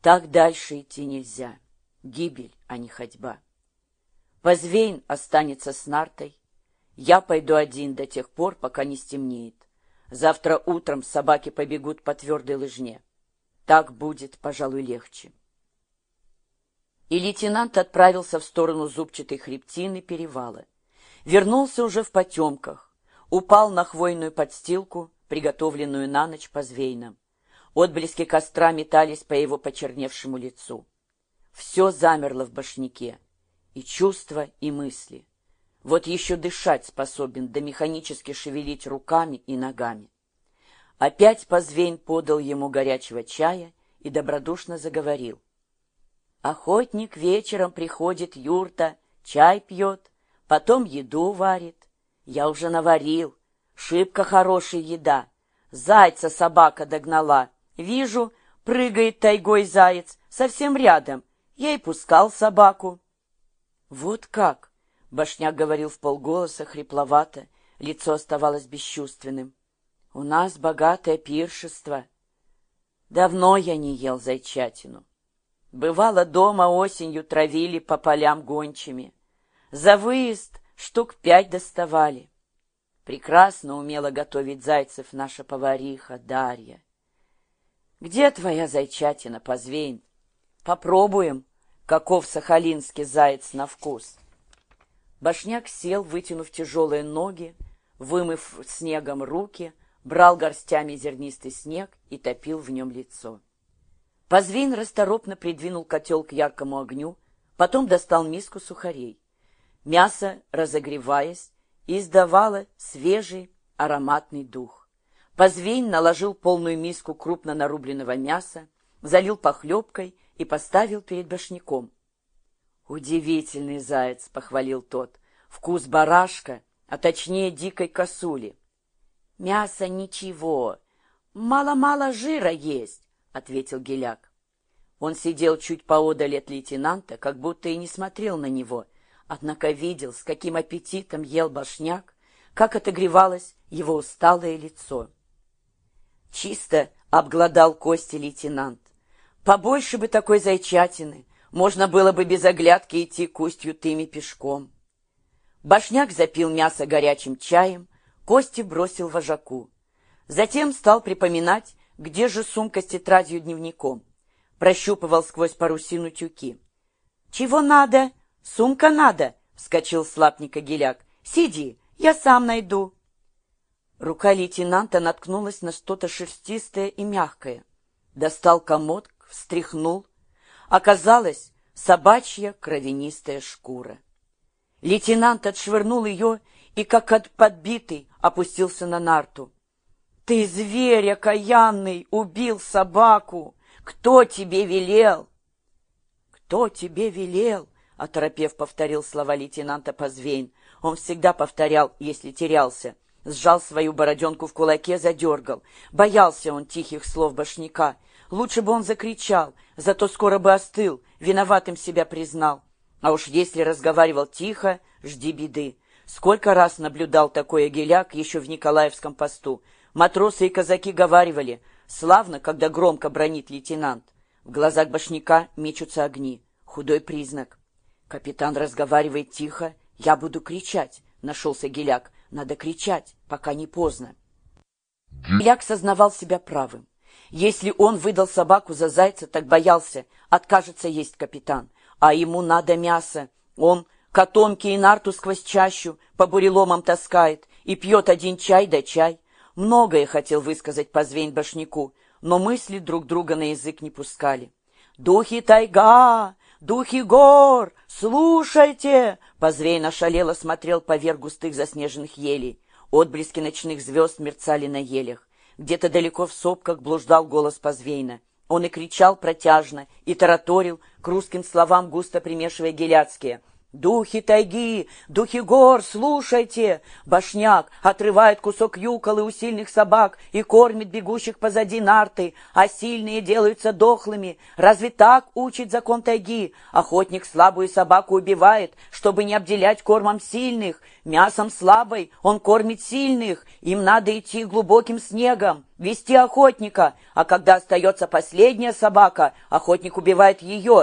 Так дальше идти нельзя. Гибель, а не ходьба. Позвейн останется с нартой. Я пойду один до тех пор, пока не стемнеет. Завтра утром собаки побегут по твердой лыжне. Так будет, пожалуй, легче. И лейтенант отправился в сторону зубчатой хребтины перевала. Вернулся уже в потемках, упал на хвойную подстилку, приготовленную на ночь позвейном. Отблески костра метались по его почерневшему лицу. Все замерло в башняке, и чувства, и мысли. Вот еще дышать способен, да механически шевелить руками и ногами. Опять Позвейн подал ему горячего чая и добродушно заговорил. Охотник вечером приходит юрта, чай пьет, потом еду варит. Я уже наварил, шибко хорошая еда. Зайца собака догнала. Вижу, прыгает тайгой заяц, совсем рядом. Я и пускал собаку. Вот как! Башняк говорил в полголоса, хрипловато, лицо оставалось бесчувственным. «У нас богатое пиршество. Давно я не ел зайчатину. Бывало, дома осенью травили по полям гончими. За выезд штук пять доставали. Прекрасно умела готовить зайцев наша повариха Дарья. Где твоя зайчатина, позвейн? Попробуем, каков сахалинский заяц на вкус». Башняк сел, вытянув тяжелые ноги, вымыв снегом руки, брал горстями зернистый снег и топил в нем лицо. Позвейн расторопно придвинул котел к яркому огню, потом достал миску сухарей. Мясо, разогреваясь, издавало свежий ароматный дух. Позвейн наложил полную миску крупно нарубленного мяса, залил похлебкой и поставил перед башняком. «Удивительный заяц!» — похвалил тот. «Вкус барашка, а точнее дикой косули». «Мясо ничего, мало-мало жира есть», — ответил Геляк. Он сидел чуть поодаль от лейтенанта, как будто и не смотрел на него, однако видел, с каким аппетитом ел башняк, как отогревалось его усталое лицо. Чисто обглодал кости лейтенант. Побольше бы такой зайчатины, можно было бы без оглядки идти к устью тыми пешком. Башняк запил мясо горячим чаем, кости бросил вожаку. Затем стал припоминать, где же сумка с тетрадью-дневником. Прощупывал сквозь парусину тюки. «Чего надо? Сумка надо!» — вскочил слабника Геляк. «Сиди, я сам найду». Рука лейтенанта наткнулась на что-то шерстистое и мягкое. Достал комод, встряхнул, оказалась собачья кровянистая шкура. Лейтенант отшвырнул ее и, как от подбитый, опустился на нарту. «Ты, зверь окаянный, убил собаку! Кто тебе велел?» «Кто тебе велел?» — оторопев повторил слова лейтенанта Позвейн. Он всегда повторял, если терялся. Сжал свою бороденку в кулаке, задергал. Боялся он тихих слов башняка. Лучше бы он закричал, зато скоро бы остыл, виноватым себя признал. А уж если разговаривал тихо, жди беды. Сколько раз наблюдал такой геляк еще в Николаевском посту. Матросы и казаки говаривали, славно, когда громко бронит лейтенант. В глазах башняка мечутся огни. Худой признак. Капитан разговаривает тихо, я буду кричать. Нашелся геляк. Надо кричать, пока не поздно. Геляк сознавал себя правым. Если он выдал собаку за зайца, так боялся, откажется есть капитан. А ему надо мясо. Он котомки и нарту сквозь чащу по буреломам таскает и пьет один чай да чай. Многое хотел высказать позвень башняку, но мысли друг друга на язык не пускали. «Духи тайга! Духи гор! Слушайте!» Позвейн ошалело смотрел поверх густых заснеженных елей. Отблески ночных звезд мерцали на елях. Где-то далеко в сопках блуждал голос Позвейна. Он и кричал протяжно, и тараторил, к русским словам густо примешивая геляцкие. Духи тайги, духи гор, слушайте! Башняк отрывает кусок юколы у сильных собак и кормит бегущих позади нарты, а сильные делаются дохлыми. Разве так учит закон тайги? Охотник слабую собаку убивает, чтобы не обделять кормом сильных. Мясом слабой он кормит сильных. Им надо идти глубоким снегом, вести охотника. А когда остается последняя собака, охотник убивает ее